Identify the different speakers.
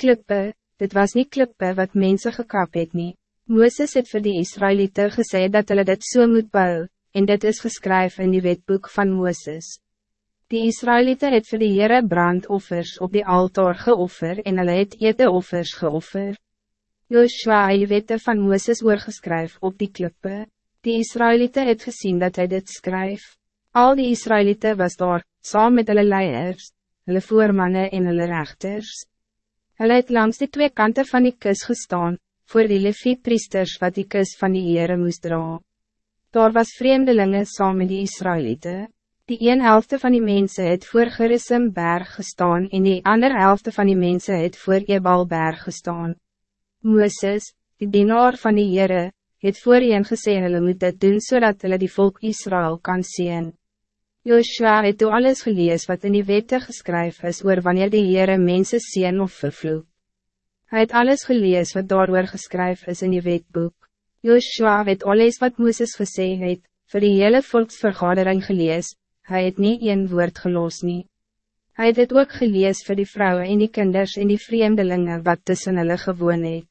Speaker 1: klippe, dit was niet klippe wat mensen gekap het nie. Mooses het vir die Israëlieten gesê dat hulle dit so moet bou, en dit is geskryf in die wetboek van Mooses. Die Israëlieten het vir die Heere brandoffers op die altaar geoffer en hulle het eteoffers geoffer. Joshua het die wette van Mooses oorgeskryf op die klippe. Die Israëlieten het gezien dat hij dit skryf. Al die Israëlieten was daar, saam met hulle leiers, hulle voormannen en hulle rechters. Hulle het langs die twee kanten van die kus gestaan, voor die priesters wat die kus van die Heere moest dra. Daar was vreemdelingen saam met die Israëlieten. Die een helft van die mensen het voor Gerissim berg gestaan en die ander helft van die mensen het voor Ebal berg gestaan. Mooses, die dienaar van die Heere, het voorheen gesê hulle moet dit doen zodat hulle die volk Israël kan zien. Joshua het toe alles gelees wat in die wette geskryf is oor wanneer die Heere mense zien of vervloek. Hij het alles gelees wat daar geskryf is in die wetboek. Joshua het alles wat Mooses gesê het, vir die hele volksvergadering gelees, hij het niet een woord gelos nie. Hij het het ook gelees voor die vrouwen en die kinders en die vreemdelingen wat tussen hulle gewoon het.